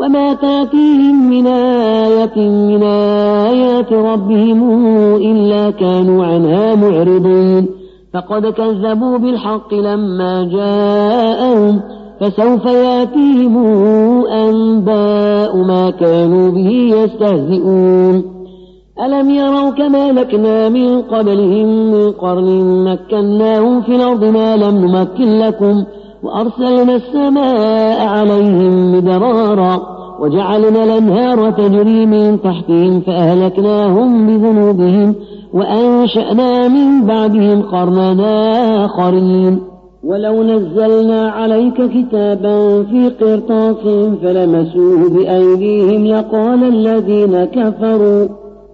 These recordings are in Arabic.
وما تاتيهم من آية من آيات ربهم إلا كانوا عنها معرضين فقد كذبوا بالحق لما جاءهم فسوف ياتيهم أنباء ما كانوا به يستهزئون ألم يروا كما لكنا من قبلهم من قرن مكناهم في الأرض ما لم نمكن لكم ۖ وأرسلنا السماء عليهم مدرارا وجعلنا الأنهار تجري من تحتهم فأهلكناهم بذنوبهم وأنشأنا من بعدهم قرنا آخرين. ولو نزلنا عليك كتابا في قرطاس فلمسوه بأيديهم لقال الذين كفروا.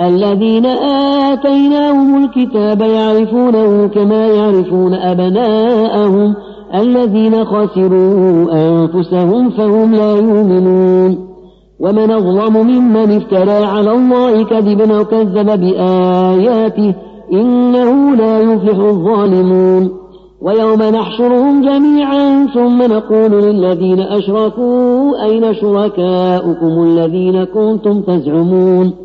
الذين آتيناهم الكتاب يعرفونه كما يعرفون أبناءهم الذين خسروا أنفسهم فهم لا يؤمنون. ومن أظلم ممن افترى على الله كذبا وكذب بآياته إنه لا يفلح الظالمون. ويوم نحشرهم جميعا ثم نقول للذين أشركوا أين شركاؤكم الذين كنتم تزعمون؟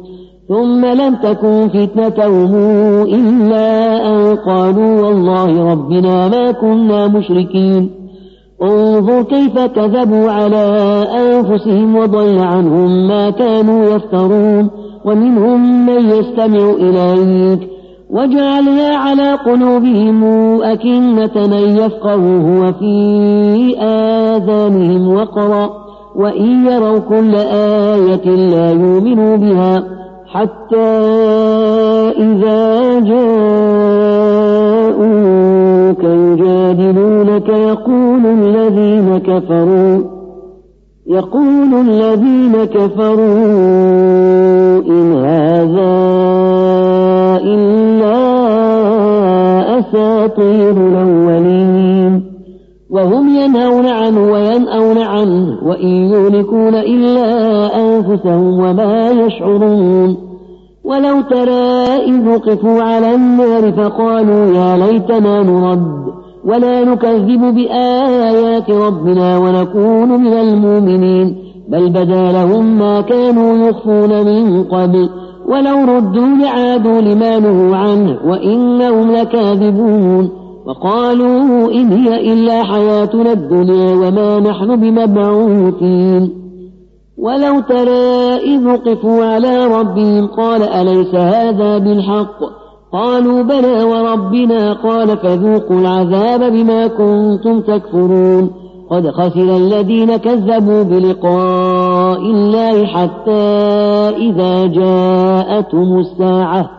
ثم لم تكن فتنتهم إلا أن قالوا والله ربنا ما كنا مشركين. انظر كيف كذبوا على أنفسهم وضل عنهم ما كانوا يفترون. ومنهم من يستمع إليك. وجعلنا على قلوبهم أكنة من يفقهوه وفي آذانهم وقرا. وإن يروا كل آية لا يؤمنوا بها. حتى إذا جاءوك يجادلونك يقول الذين كفروا يقول الذين كفروا إن هذا إلا أساطير الأولين. وهم ينهون عنه وينأون عنه وإن يهلكون إلا أنفسهم وما يشعرون. ولو ترى إذ وقفوا على النار فقالوا يا ليتنا نرد ولا نكذب بآيات ربنا ونكون من المؤمنين. بل بدا لهم ما كانوا يخفون من قبل. ولو ردوا لعادوا لما نهوا عنه وإنهم لكاذبون. وقالوا إن هي إلا حياتنا الدنيا وما نحن بمبعوثين. ولو ترى إذ وقفوا على ربهم قال أليس هذا بالحق؟ قالوا بلى وربنا قال فذوقوا العذاب بما كنتم تكفرون. قد خسر الذين كذبوا بلقاء الله حتى إذا جاءتهم الساعة.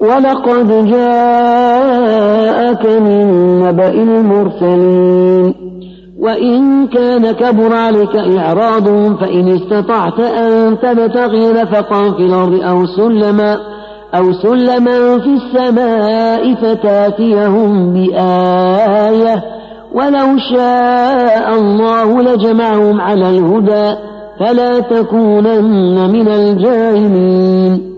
ولقد جاءك من نبأ المرسلين. وإن كان كبر عليك إعراضهم فإن استطعت أن تبتغي نفقا في الأرض أو سلما أو سلما في السماء فتاتيهم بآية. ولو شاء الله لجمعهم على الهدى فلا تكونن من الجاهلين.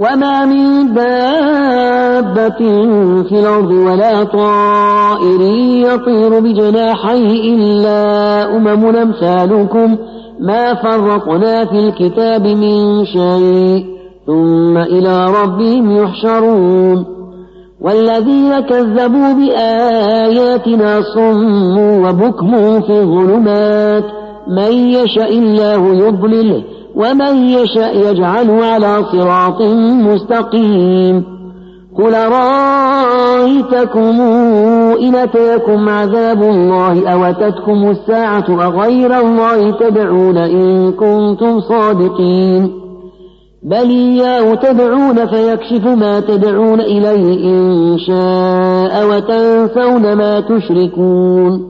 وما من دابة في الأرض ولا طائر يطير بجناحيه إلا أمم أمثالكم ما فرطنا في الكتاب من شيء ثم إلى ربهم يحشرون والذين كذبوا بآياتنا صم وبكم في الظلمات من يشاء الله يضلله ومن يشاء يجعله على صراط مستقيم. قل رأيتكم إن أتاكم عذاب الله أو أتتكم الساعة أغير الله تدعون إن كنتم صادقين. بل إياه تدعون فيكشف ما تدعون إليه إن شاء وتنسون ما تشركون.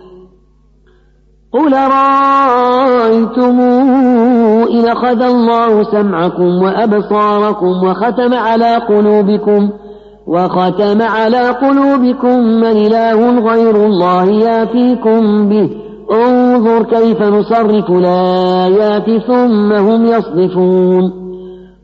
قل رأيتم إن أخذ الله سمعكم وأبصاركم وختم على قلوبكم وختم على قلوبكم من إله غير الله ياتيكم به انظر كيف نصرف الآيات ثم هم يصدفون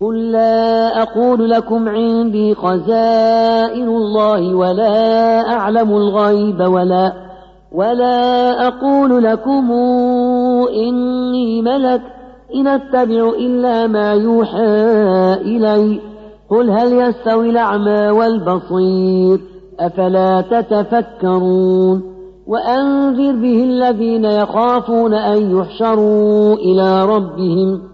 قل لا أقول لكم عندي خزائن الله ولا أعلم الغيب ولا ولا أقول لكم إني ملك إن أتبع إلا ما يوحى إلي قل هل يستوي الأعمى والبصير؟ أفلا تتفكرون؟ وأنذر به الذين يخافون أن يحشروا إلى ربهم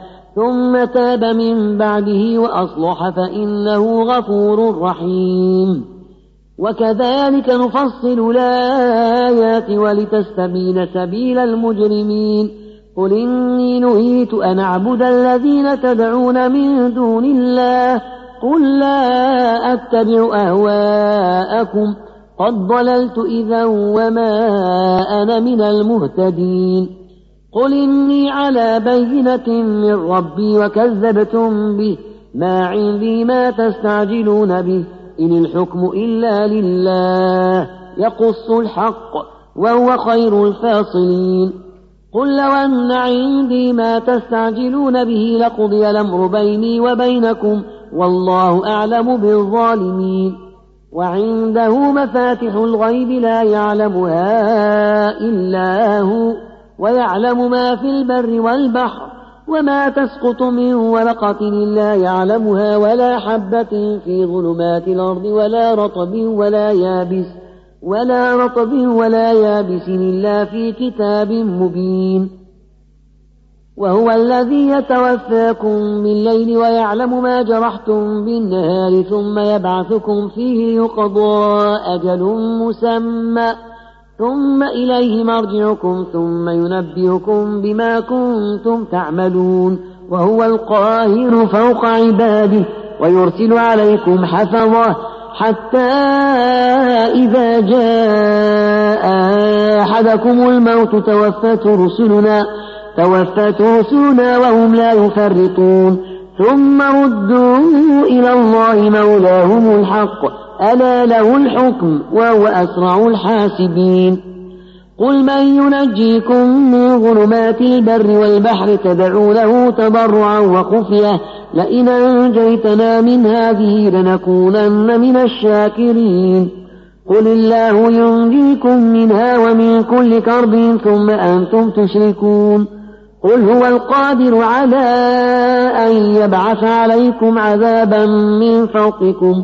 ثم تاب من بعده وأصلح فإنه غفور رحيم. وكذلك نفصل الآيات ولتستبين سبيل المجرمين. قل إني نهيت أن أعبد الذين تدعون من دون الله. قل لا أتبع أهواءكم. قد ضللت إذا وما أنا من المهتدين. قل إني على بينة من ربي وكذبتم به ما عندي ما تستعجلون به إن الحكم إلا لله يقص الحق وهو خير الفاصلين قل لو أن عندي ما تستعجلون به لقضي الأمر بيني وبينكم والله أعلم بالظالمين وعنده مفاتح الغيب لا يعلمها إلا هو ويعلم ما في البر والبحر وما تسقط من ورقة إلا يعلمها ولا حبة في ظلمات الأرض ولا رطب ولا يابس ولا رطب ولا يابس إلا في كتاب مبين. وهو الذي يتوفاكم بالليل ويعلم ما جرحتم بالنهار ثم يبعثكم فيه ليقضى أجل مسمى. ثم إليه مرجعكم ثم ينبئكم بما كنتم تعملون. وهو القاهر فوق عباده ويرسل عليكم حفظه حتى إذا جاء أحدكم الموت توفته رسلنا توفته رسلنا وهم لا يفرطون. ثم ردوا إلى الله مولاهم الحق. ألا له الحكم وهو أسرع الحاسبين. قل من ينجيكم من ظلمات البر والبحر تدعونه تضرعا وخفية. لئن أنجيتنا من هذه لنكونن من الشاكرين. قل الله ينجيكم منها ومن كل كرب ثم أنتم تشركون. قل هو القادر على أن يبعث عليكم عذابا من فوقكم.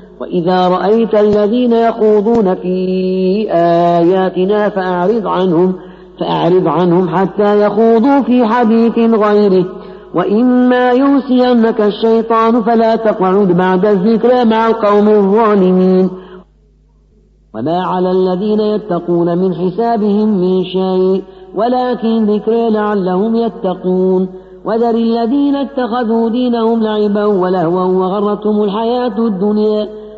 وإذا رأيت الذين يخوضون في آياتنا فأعرض عنهم فأعرض عنهم حتى يخوضوا في حديث غيره. وإما ينسينك الشيطان فلا تقعد بعد الذكرى مع القوم الظالمين. وما على الذين يتقون من حسابهم من شيء ولكن ذكرى لعلهم يتقون. وذر الذين اتخذوا دينهم لعبا ولهوا وغرتهم الحياة الدنيا.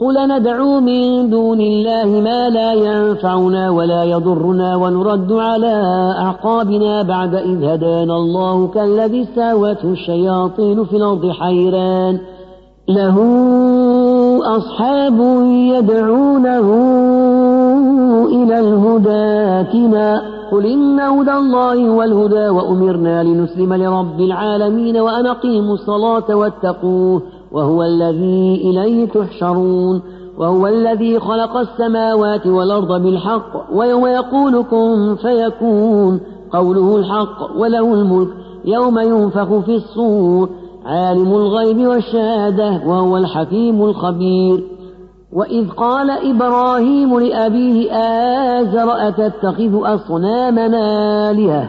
قل ندعو من دون الله ما لا ينفعنا ولا يضرنا ونرد على أعقابنا بعد إذ هدانا الله كالذي استاوته الشياطين في الأرض حيران له أصحاب يدعونه إلى الهدى كنا قل إن هدى الله والهدى وأمرنا لنسلم لرب العالمين وأن أقيموا الصلاة واتقوه وهو الذي إليه تحشرون وهو الذي خلق السماوات والأرض بالحق ويوم يقول كن فيكون قوله الحق وله الملك يوم ينفخ في الصور عالم الغيب والشهادة وهو الحكيم الخبير وإذ قال إبراهيم لأبيه آزر أتتخذ أصنامنا آلهة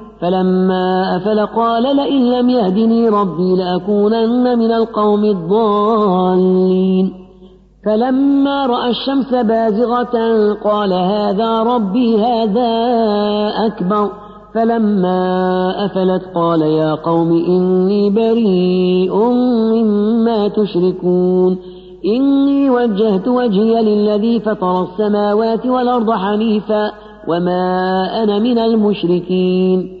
فلما أفل قال لئن لم يهدني ربي لأكونن من القوم الضالين. فلما رأى الشمس بازغة قال هذا ربي هذا أكبر. فلما أفلت قال يا قوم إني بريء مما تشركون. إني وجهت وجهي للذي فطر السماوات والأرض حنيفا وما أنا من المشركين.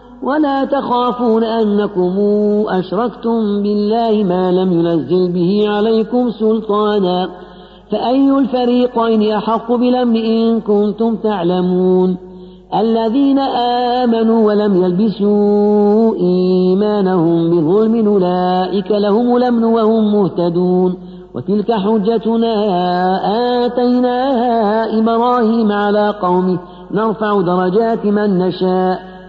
ولا تخافون أنكم أشركتم بالله ما لم ينزل به عليكم سلطانا. فأي الفريقين أحق بالأمن إن كنتم تعلمون؟ الذين آمنوا ولم يلبسوا إيمانهم بظلم أولئك لهم الأمن وهم مهتدون. وتلك حجتنا آتيناها إبراهيم على قومه. نرفع درجات من نشاء.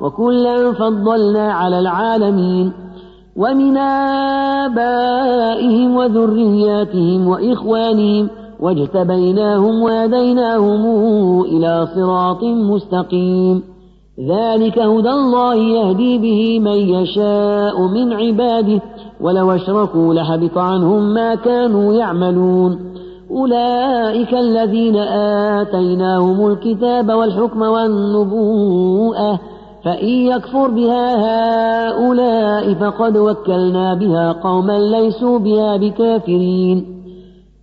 وكلا فضلنا على العالمين ومن آبائهم وذرياتهم وإخوانهم واجتبيناهم وهديناهم إلى صراط مستقيم. ذلك هدى الله يهدي به من يشاء من عباده ولو أشركوا لحبط عنهم ما كانوا يعملون. أولئك الذين آتيناهم الكتاب والحكم والنبوءة فإن يكفر بها هؤلاء فقد وكلنا بها قوما ليسوا بها بكافرين.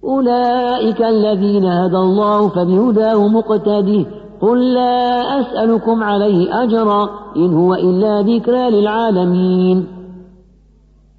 أولئك الذين هدى الله فبهداه مقتده. قل لا أسألكم عليه أجرا إن هو إلا ذكرى للعالمين.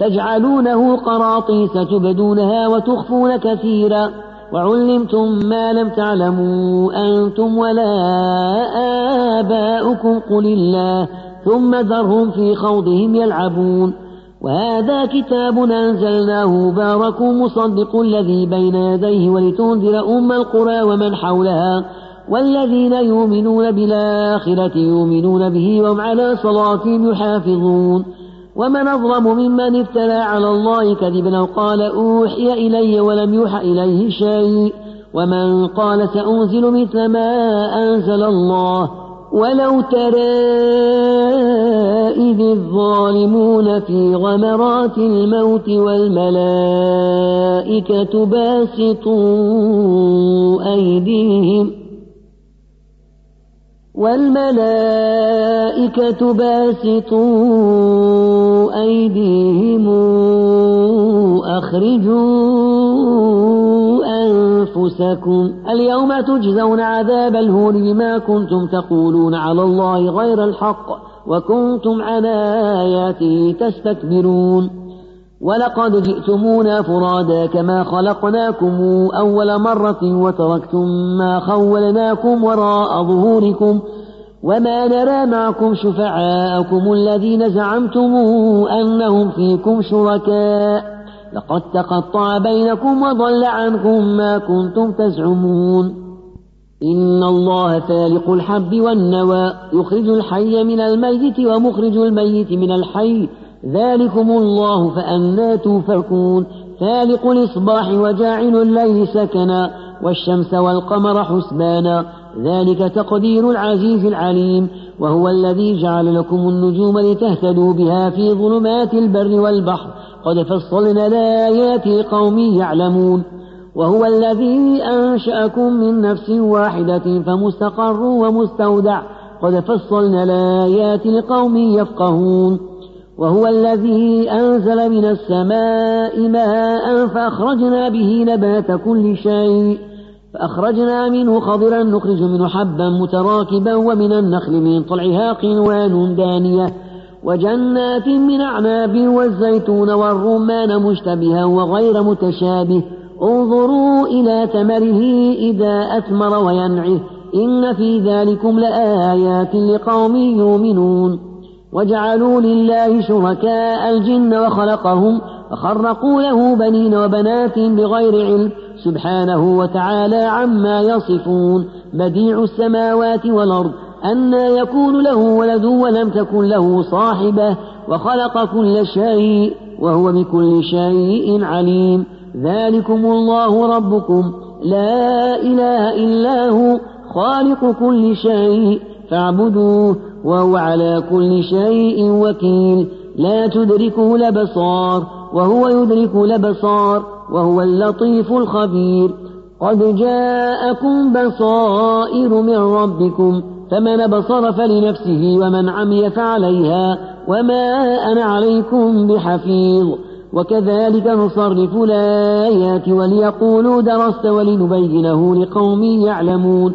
تجعلونه قراطيس تبدونها وتخفون كثيرا. وعلمتم ما لم تعلموا أنتم ولا آباؤكم قل الله ثم ذرهم في خوضهم يلعبون. وهذا كتاب أنزلناه مبارك مصدق الذي بين يديه ولتنذر أم القرى ومن حولها. والذين يؤمنون بالآخرة يؤمنون به وهم على صلاتهم يحافظون. ومن أظلم ممن افترى على الله كذبا أو قال أوحي إلي ولم يوحى إليه شيء ومن قال سأنزل مثل ما أنزل الله ولو ترى إذ الظالمون في غمرات الموت والملائكة باسطوا أيديهم والملائكة باسطوا أيديهم أخرجوا أنفسكم اليوم تجزون عذاب الهون بما كنتم تقولون على الله غير الحق وكنتم عن آياته تستكبرون ولقد جئتمونا فرادا كما خلقناكم أول مرة وتركتم ما خولناكم وراء ظهوركم وما نرى معكم شفعاءكم الذين زعمتم أنهم فيكم شركاء لقد تقطع بينكم وضل عنكم ما كنتم تزعمون إن الله فالق الحب والنوى يخرج الحي من الميت ومخرج الميت من الحي ذلكم الله فأنا توفكون فالق الإصباح وجاعل الليل سكنا والشمس والقمر حسبانا ذلك تقدير العزيز العليم وهو الذي جعل لكم النجوم لتهتدوا بها في ظلمات البر والبحر قد فصلنا الآيات لقوم يعلمون وهو الذي أنشأكم من نفس واحدة فمستقر ومستودع قد فصلنا الآيات لقوم يفقهون وهو الذي أنزل من السماء ماء فأخرجنا به نبات كل شيء فأخرجنا منه خضرا نخرج منه حبا متراكبا ومن النخل من طلعها قنوان دانية وجنات من أعناب والزيتون والرمان مشتبها وغير متشابه انظروا إلى ثمره إذا أثمر وينعه إن في ذلكم لآيات لقوم يؤمنون وجعلوا لله شركاء الجن وخلقهم فخرقوا له بنين وبنات بغير علم سبحانه وتعالى عما يصفون بديع السماوات والأرض أنا يكون له ولد ولم تكن له صاحبة وخلق كل شيء وهو بكل شيء عليم ذلكم الله ربكم لا إله إلا هو خالق كل شيء فاعبدوه وهو على كل شيء وكيل. لا تدركه الأبصار وهو يدرك الأبصار وهو اللطيف الخبير. قد جاءكم بصائر من ربكم فمن بصر فلنفسه ومن عمي فعليها وما أنا عليكم بحفيظ. وكذلك نصرف الآيات وليقولوا درست ولنبينه لقوم يعلمون.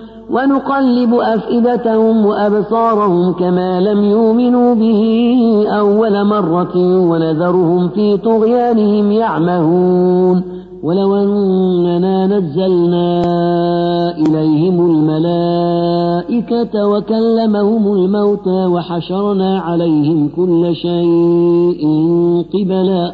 ونقلب أفئدتهم وأبصارهم كما لم يؤمنوا به أول مرة ونذرهم في طغيانهم يعمهون ولو أننا نزلنا إليهم الملائكة وكلمهم الموتى وحشرنا عليهم كل شيء قبلا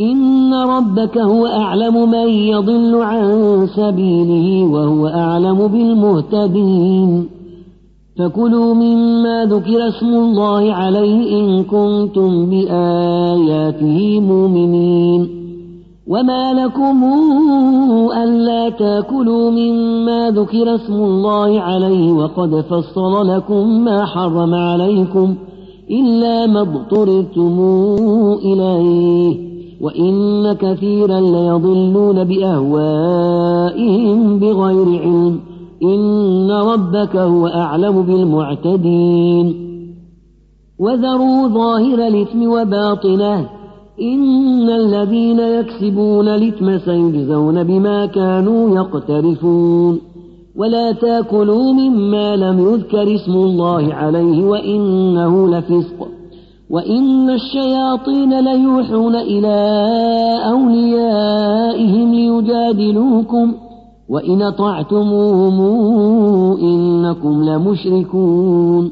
إن ربك هو أعلم من يضل عن سبيله وهو أعلم بالمهتدين. فكلوا مما ذكر اسم الله عليه إن كنتم بآياته مؤمنين. وما لكم ألا تأكلوا مما ذكر اسم الله عليه وقد فصل لكم ما حرم عليكم إلا ما اضطررتم إليه. وإن كثيرا ليضلون بأهوائهم بغير علم. إن ربك هو أعلم بالمعتدين. وذروا ظاهر الإثم وباطنه. إن الذين يكسبون الإثم سيجزون بما كانوا يقترفون. ولا تأكلوا مما لم يذكر اسم الله عليه وإنه لفسق. وإن الشياطين ليوحون إلى أوليائهم ليجادلوكم وإن أطعتموهم إنكم لمشركون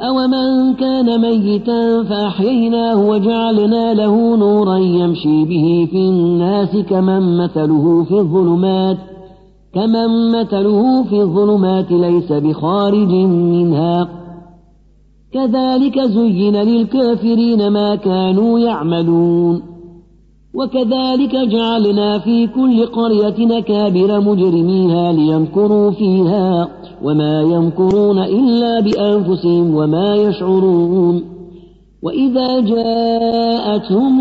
أومن كان ميتا فأحييناه وجعلنا له نورا يمشي به في الناس كمن مثله في الظلمات كمن مثله في الظلمات ليس بخارج منها كذلك زين للكافرين ما كانوا يعملون. وكذلك جعلنا في كل قرية نكابر مجرميها ليمكروا فيها وما يمكرون إلا بأنفسهم وما يشعرون. وإذا جاءتهم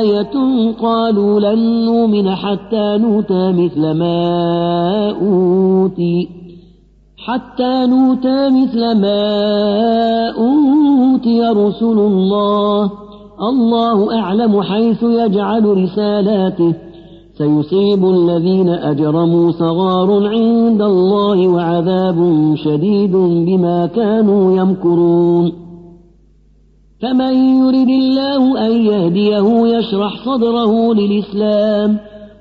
آية قالوا لن نؤمن حتى نوتى مثل ما أوتي. حتى نوتى مثل ما أوتي رسل الله. الله أعلم حيث يجعل رسالاته. سيصيب الذين أجرموا صغار عند الله وعذاب شديد بما كانوا يمكرون. فمن يرد الله أن يهديه يشرح صدره للإسلام.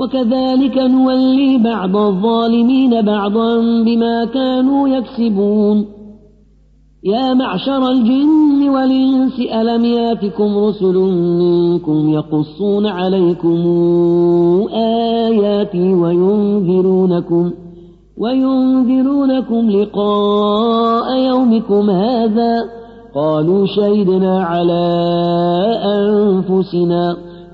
وكذلك نولي بعض الظالمين بعضا بما كانوا يكسبون. يا معشر الجن والإنس ألم ياتكم رسل منكم يقصون عليكم آياتي وينذرونكم وينذرونكم لقاء يومكم هذا؟ قالوا شهدنا على أنفسنا.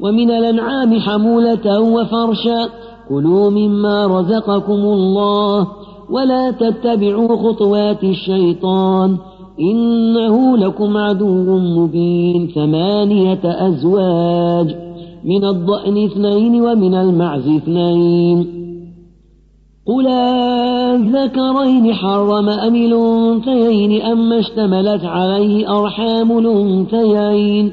ومن الأنعام حمولة وفرشا كلوا مما رزقكم الله ولا تتبعوا خطوات الشيطان إنه لكم عدو مبين ثمانية أزواج من الضأن اثنين ومن المعز اثنين. قل الذكرين حرم أم الأنثيين أما اشتملت عليه أرحام الأنثيين؟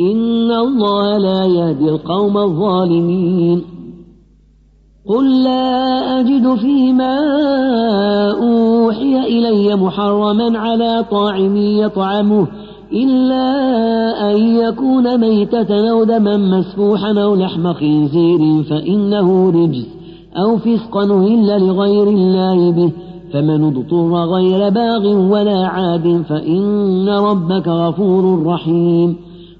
إن الله لا يهدي القوم الظالمين قل لا أجد فيما أوحي إلي محرما على طاعم يطعمه إلا أن يكون ميتة أو دما مسفوحا أو لحم خنزير فإنه رجز أو فسقا إلا لغير الله به فمن اضطر غير باغ ولا عاد فإن ربك غفور رحيم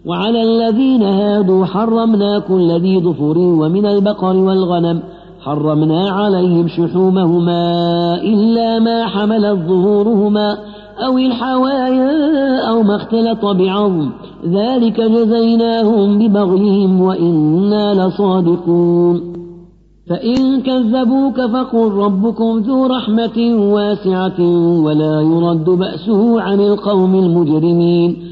وعلى الذين هادوا حرمنا كل ذي ظفر ومن البقر والغنم حرمنا عليهم شحومهما إلا ما حملت ظهورهما أو الحوايا أو ما اختلط بعظم ذلك جزيناهم ببغيهم وإنا لصادقون. فإن كذبوك فقل ربكم ذو رحمة واسعة ولا يرد بأسه عن القوم المجرمين.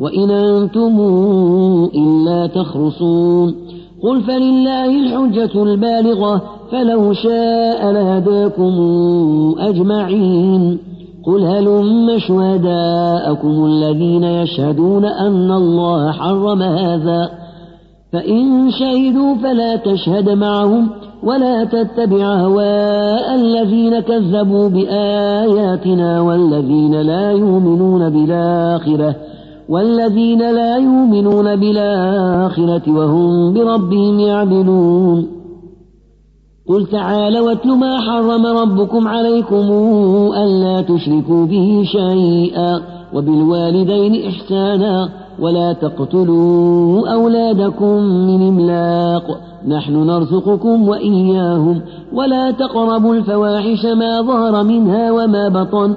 وإن أنتم إلا تخرصون. قل فلله الحجة البالغة فلو شاء لهداكم أجمعين. قل هلم شهداءكم الذين يشهدون أن الله حرم هذا. فإن شهدوا فلا تشهد معهم ولا تتبع هواء الذين كذبوا بآياتنا والذين لا يؤمنون بالآخرة. والذين لا يؤمنون بالآخرة وهم بربهم يعدلون. قل تعالوا واتل ما حرم ربكم عليكم ألا تشركوا به شيئا وبالوالدين إحسانا ولا تقتلوا أولادكم من إملاق. نحن نرزقكم وإياهم ولا تقربوا الفواحش ما ظهر منها وما بطن.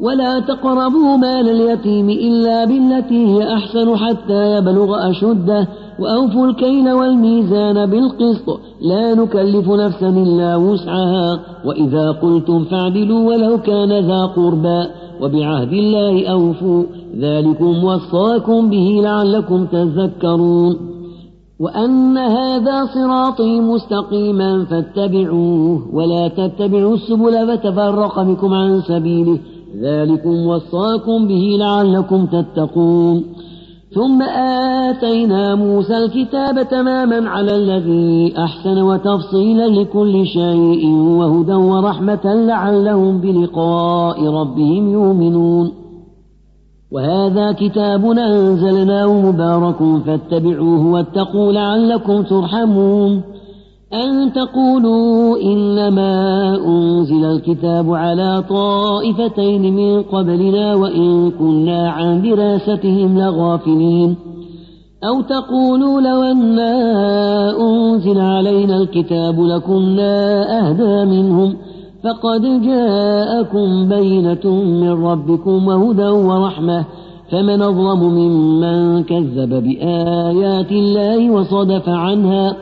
ولا تقربوا مال اليتيم إلا بالتي هي أحسن حتى يبلغ أشده وأوفوا الكيل والميزان بالقسط. لا نكلف نفسا إلا وسعها. وإذا قلتم فاعدلوا ولو كان ذا قربى. وبعهد الله أوفوا. ذلكم وصاكم به لعلكم تذكرون. وأن هذا صراطي مستقيما فاتبعوه. ولا تتبعوا السبل فتفرق بكم عن سبيله. ذلكم وصاكم به لعلكم تتقون. ثم آتينا موسى الكتاب تماما على الذي أحسن وتفصيلا لكل شيء وهدى ورحمة لعلهم بلقاء ربهم يؤمنون. وهذا كتاب أنزلناه مبارك فاتبعوه واتقوا لعلكم ترحمون. أن تقولوا إنما أنزل الكتاب على طائفتين من قبلنا وإن كنا عن دراستهم لغافلين. أو تقولوا لو أنا أنزل علينا الكتاب لكنا أهدى منهم فقد جاءكم بينة من ربكم وهدى ورحمة فمن أظلم ممن كذب بآيات الله وصدف عنها.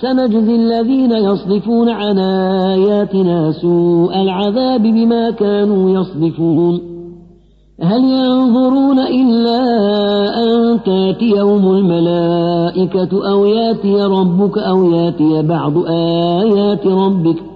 سنجزي الذين يصدفون عن آياتنا سوء العذاب بما كانوا يصدفون. هل ينظرون إلا أن تاتيهم الملائكة أو يأتي ربك أو يأتي بعض آيات ربك؟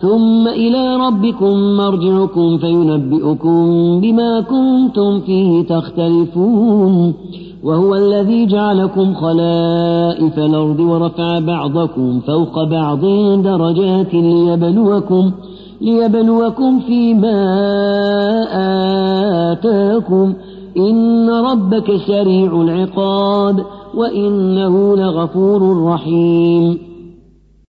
ثم إلى ربكم مرجعكم فينبئكم بما كنتم فيه تختلفون. وهو الذي جعلكم خلائف الأرض ورفع بعضكم فوق بعض درجات ليبلوكم ليبلوكم فيما آتاكم. إن ربك سريع العقاب وإنه لغفور رحيم.